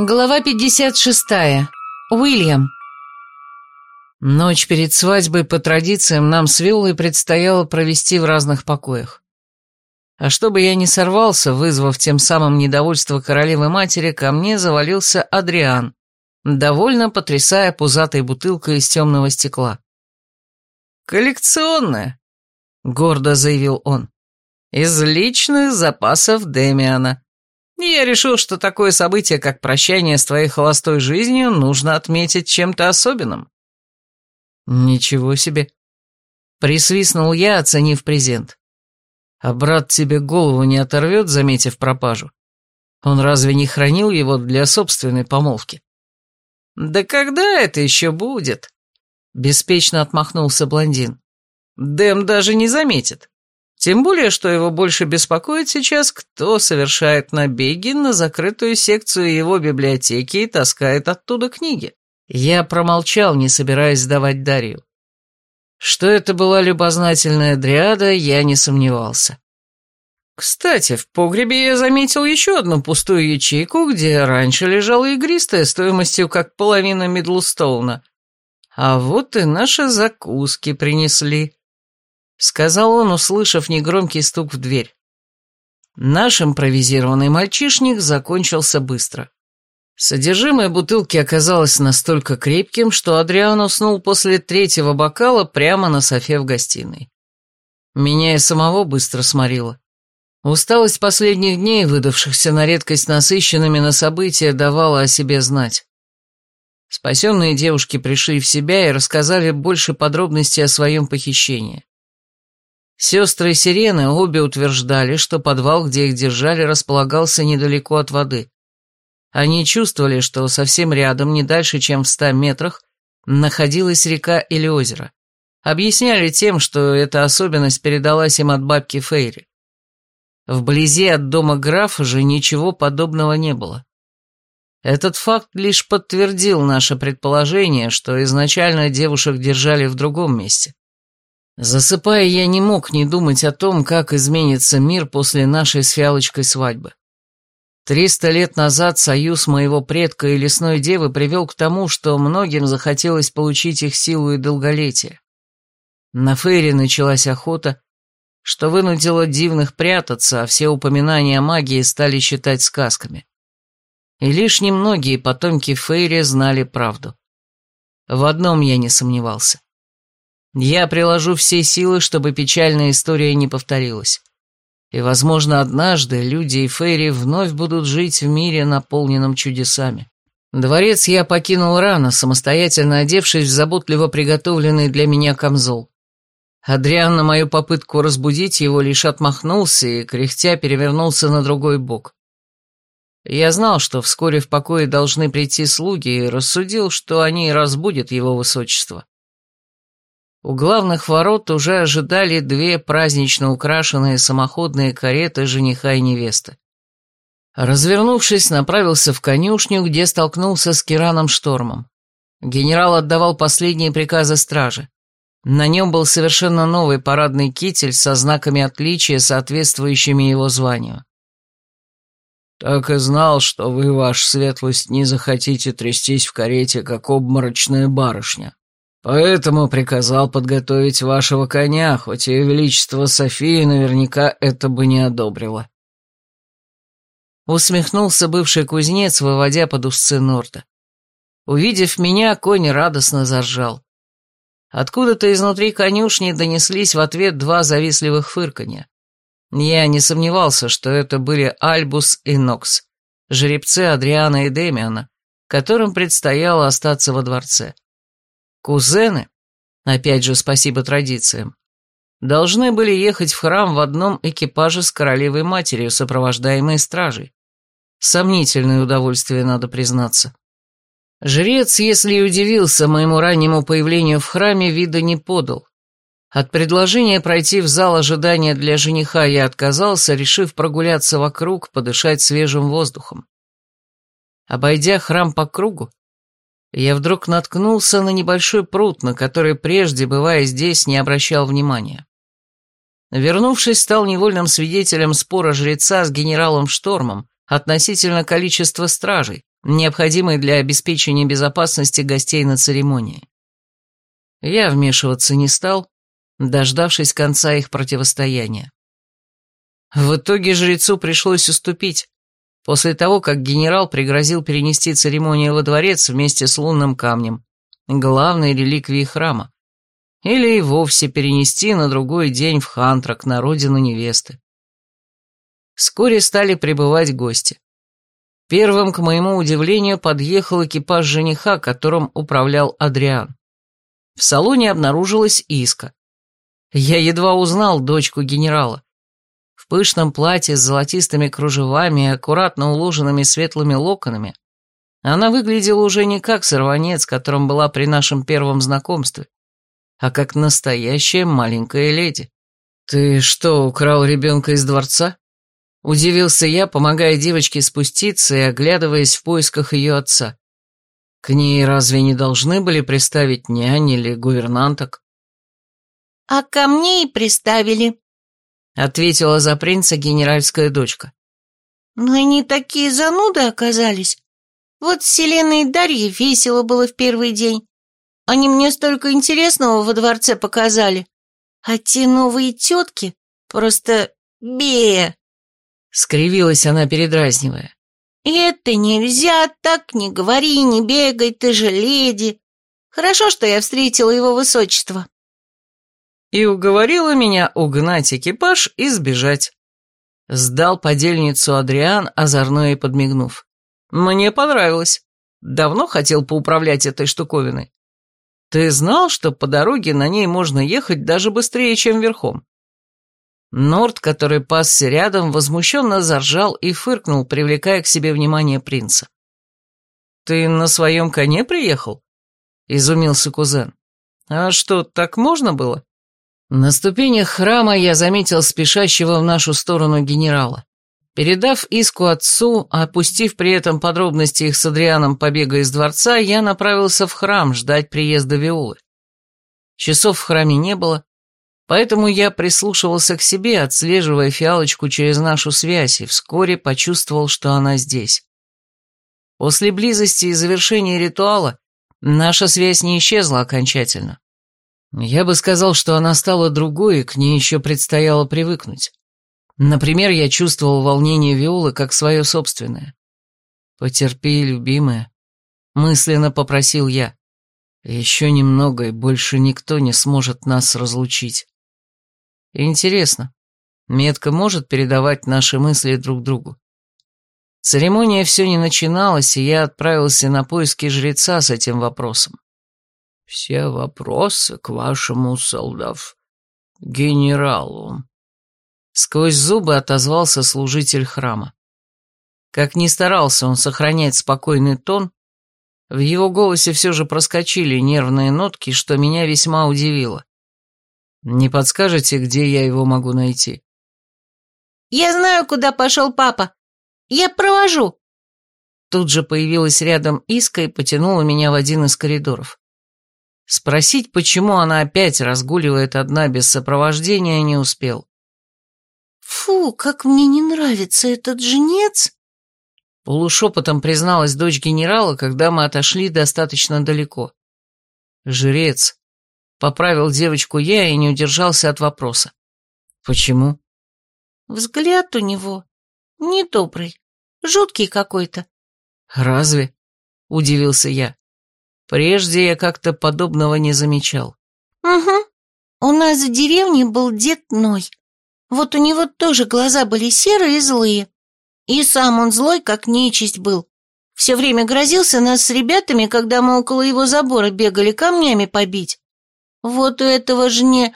Глава 56. Уильям. Ночь перед свадьбой по традициям нам с Виллой предстояло провести в разных покоях. А чтобы я не сорвался, вызвав тем самым недовольство королевы-матери, ко мне завалился Адриан, довольно потрясая пузатой бутылкой из темного стекла. «Коллекционная», — гордо заявил он, — «из личных запасов Демиана». Я решил, что такое событие, как прощание с твоей холостой жизнью, нужно отметить чем-то особенным. Ничего себе. Присвистнул я, оценив презент. А брат тебе голову не оторвет, заметив пропажу? Он разве не хранил его для собственной помолвки? Да когда это еще будет? Беспечно отмахнулся блондин. Дэм даже не заметит. Тем более, что его больше беспокоит сейчас, кто совершает набеги на закрытую секцию его библиотеки и таскает оттуда книги. Я промолчал, не собираясь сдавать Дарью. Что это была любознательная дриада, я не сомневался. Кстати, в погребе я заметил еще одну пустую ячейку, где раньше лежала игристая стоимостью как половина Мидлстоуна. А вот и наши закуски принесли сказал он, услышав негромкий стук в дверь. Наш импровизированный мальчишник закончился быстро. Содержимое бутылки оказалось настолько крепким, что Адриан уснул после третьего бокала прямо на софе в гостиной. Меня и самого быстро сморило. Усталость последних дней, выдавшихся на редкость насыщенными на события, давала о себе знать. Спасенные девушки пришли в себя и рассказали больше подробностей о своем похищении. Сестры Сирены обе утверждали, что подвал, где их держали, располагался недалеко от воды. Они чувствовали, что совсем рядом, не дальше, чем в ста метрах, находилась река или озеро. Объясняли тем, что эта особенность передалась им от бабки Фейри. Вблизи от дома графа же ничего подобного не было. Этот факт лишь подтвердил наше предположение, что изначально девушек держали в другом месте. Засыпая, я не мог не думать о том, как изменится мир после нашей с Фиалочкой свадьбы. Триста лет назад союз моего предка и лесной девы привел к тому, что многим захотелось получить их силу и долголетие. На Фейре началась охота, что вынудило дивных прятаться, а все упоминания о магии стали считать сказками. И лишь немногие потомки Фейри знали правду. В одном я не сомневался. Я приложу все силы, чтобы печальная история не повторилась. И, возможно, однажды люди и Фейри вновь будут жить в мире, наполненном чудесами. Дворец я покинул рано, самостоятельно одевшись в заботливо приготовленный для меня камзол. Адриан на мою попытку разбудить его лишь отмахнулся и, кряхтя, перевернулся на другой бок. Я знал, что вскоре в покое должны прийти слуги, и рассудил, что они разбудят его высочество. У главных ворот уже ожидали две празднично украшенные самоходные кареты жениха и невесты. Развернувшись, направился в конюшню, где столкнулся с Кираном Штормом. Генерал отдавал последние приказы стражи. На нем был совершенно новый парадный китель со знаками отличия, соответствующими его званию. «Так и знал, что вы, ваша светлость, не захотите трястись в карете, как обморочная барышня», Поэтому приказал подготовить вашего коня, хоть и величество Софии наверняка это бы не одобрило. Усмехнулся бывший кузнец, выводя под узцы Норда. Увидев меня, конь радостно заржал. Откуда-то изнутри конюшни донеслись в ответ два завистливых фырканья. Я не сомневался, что это были Альбус и Нокс, жеребцы Адриана и Демиана, которым предстояло остаться во дворце. Кузены, опять же спасибо традициям, должны были ехать в храм в одном экипаже с королевой матерью, сопровождаемой стражей. Сомнительное удовольствие, надо признаться. Жрец, если и удивился моему раннему появлению в храме, вида не подал. От предложения пройти в зал ожидания для жениха я отказался, решив прогуляться вокруг, подышать свежим воздухом. Обойдя храм по кругу, я вдруг наткнулся на небольшой пруд, на который прежде, бывая здесь, не обращал внимания. Вернувшись, стал невольным свидетелем спора жреца с генералом Штормом относительно количества стражей, необходимый для обеспечения безопасности гостей на церемонии. Я вмешиваться не стал, дождавшись конца их противостояния. В итоге жрецу пришлось уступить, после того, как генерал пригрозил перенести церемонию во дворец вместе с лунным камнем, главной реликвией храма, или и вовсе перенести на другой день в Хантрак, на родину невесты. Вскоре стали прибывать гости. Первым, к моему удивлению, подъехал экипаж жениха, которым управлял Адриан. В салоне обнаружилась Иска. Я едва узнал дочку генерала. В пышном платье с золотистыми кружевами и аккуратно уложенными светлыми локонами она выглядела уже не как сорванец, которым была при нашем первом знакомстве, а как настоящая маленькая леди. «Ты что, украл ребенка из дворца?» Удивился я, помогая девочке спуститься и оглядываясь в поисках ее отца. К ней разве не должны были приставить нянь или гувернанток? «А ко мне и приставили», — ответила за принца генеральская дочка. «Но они такие зануды оказались. Вот с Селеной и Дарьей весело было в первый день. Они мне столько интересного во дворце показали. А те новые тетки просто бе. Скривилась она, передразнивая. «Это нельзя, так не говори, не бегай, ты же леди. Хорошо, что я встретила его высочество». И уговорила меня угнать экипаж и сбежать. Сдал подельницу Адриан, озорно и подмигнув. Мне понравилось. Давно хотел поуправлять этой штуковиной. Ты знал, что по дороге на ней можно ехать даже быстрее, чем верхом? Норд, который пасся рядом, возмущенно заржал и фыркнул, привлекая к себе внимание принца. «Ты на своем коне приехал?» — изумился кузен. «А что, так можно было?» На ступенях храма я заметил спешащего в нашу сторону генерала. Передав иску отцу, опустив при этом подробности их с Адрианом побега из дворца, я направился в храм ждать приезда Виолы. Часов в храме не было, Поэтому я прислушивался к себе, отслеживая фиалочку через нашу связь, и вскоре почувствовал, что она здесь. После близости и завершения ритуала наша связь не исчезла окончательно. Я бы сказал, что она стала другой, и к ней еще предстояло привыкнуть. Например, я чувствовал волнение Виолы как свое собственное. «Потерпи, любимая», — мысленно попросил я. «Еще немного, и больше никто не сможет нас разлучить». Интересно, метка может передавать наши мысли друг другу? Церемония все не начиналась, и я отправился на поиски жреца с этим вопросом. «Все вопросы к вашему солдав... генералу», — сквозь зубы отозвался служитель храма. Как ни старался он сохранять спокойный тон, в его голосе все же проскочили нервные нотки, что меня весьма удивило. Не подскажете, где я его могу найти? Я знаю, куда пошел папа. Я провожу. Тут же появилась рядом Иска и потянула меня в один из коридоров. Спросить, почему она опять разгуливает одна без сопровождения, не успел. «Фу, как мне не нравится этот жнец!» Полушепотом призналась дочь генерала, когда мы отошли достаточно далеко. «Жрец, Поправил девочку я и не удержался от вопроса. Почему? Взгляд у него недобрый, жуткий какой-то. Разве? Удивился я. Прежде я как-то подобного не замечал. Угу. У нас в деревне был дед Ной. Вот у него тоже глаза были серые и злые. И сам он злой, как нечисть был. Все время грозился нас с ребятами, когда мы около его забора бегали камнями побить. Вот у этого же не...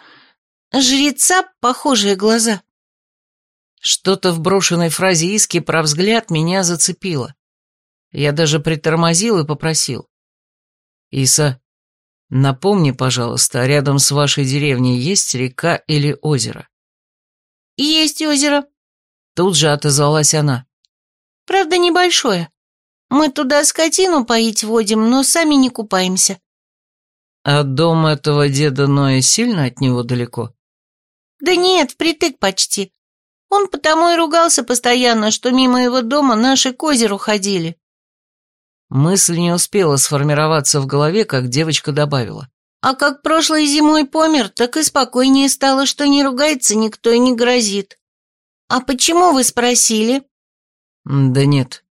жреца похожие глаза. Что-то в брошенной фразе Иски про взгляд меня зацепило. Я даже притормозил и попросил. «Иса, напомни, пожалуйста, рядом с вашей деревней есть река или озеро?» «Есть озеро», — тут же отозвалась она. «Правда, небольшое. Мы туда скотину поить водим, но сами не купаемся. А дом этого деда Ноя сильно от него далеко? Да нет, впритык почти. Он потому и ругался постоянно, что мимо его дома наши к озеру ходили. Мысль не успела сформироваться в голове, как девочка добавила. А как прошлой зимой помер, так и спокойнее стало, что не ругается никто и не грозит. А почему вы спросили? Да нет.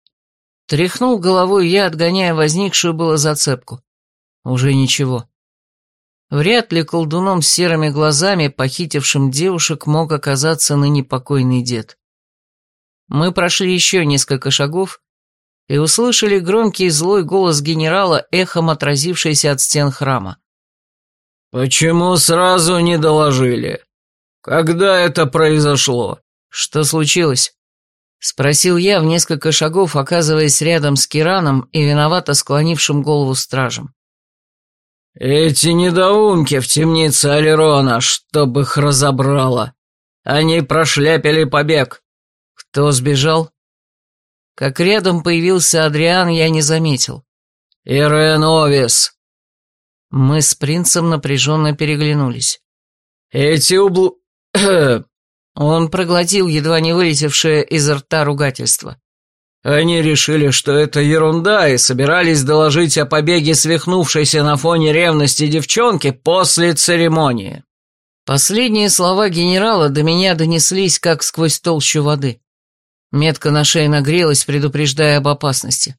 Тряхнул головой я, отгоняя возникшую было зацепку. Уже ничего. Вряд ли колдуном с серыми глазами, похитившим девушек, мог оказаться ныне покойный дед. Мы прошли еще несколько шагов и услышали громкий злой голос генерала, эхом отразившийся от стен храма. «Почему сразу не доложили? Когда это произошло?» «Что случилось?» Спросил я в несколько шагов, оказываясь рядом с Кираном и виновато склонившим голову стражем. «Эти недоумки в темнице Алерона, чтоб их разобрало. Они прошляпили побег». «Кто сбежал?» Как рядом появился Адриан, я не заметил. «Ирен Овис», мы с принцем напряженно переглянулись. «Эти ублу...» Он проглотил едва не вылетевшее из рта ругательство. «Они решили, что это ерунда, и собирались доложить о побеге свихнувшейся на фоне ревности девчонки после церемонии». Последние слова генерала до меня донеслись, как сквозь толщу воды. Метка на шее нагрелась, предупреждая об опасности.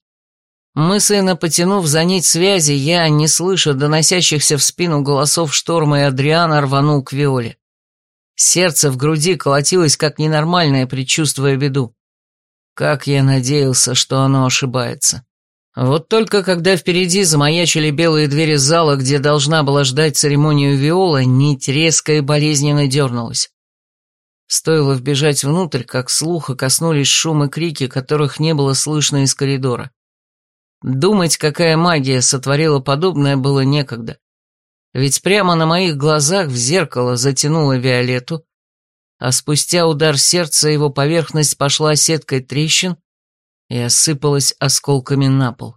Мысленно потянув за нить связи, я, не слыша доносящихся в спину голосов Шторма и Адриана, рванул к Виоле. Сердце в груди колотилось как ненормальное, предчувствуя беду. Как я надеялся, что оно ошибается. Вот только когда впереди замаячили белые двери зала, где должна была ждать церемонию Виола, нить резко и болезненно дернулась. Стоило вбежать внутрь, как слуха коснулись шум и крики, которых не было слышно из коридора. Думать, какая магия сотворила подобное, было некогда. Ведь прямо на моих глазах в зеркало затянуло Виолетту, а спустя удар сердца его поверхность пошла сеткой трещин и осыпалась осколками на пол.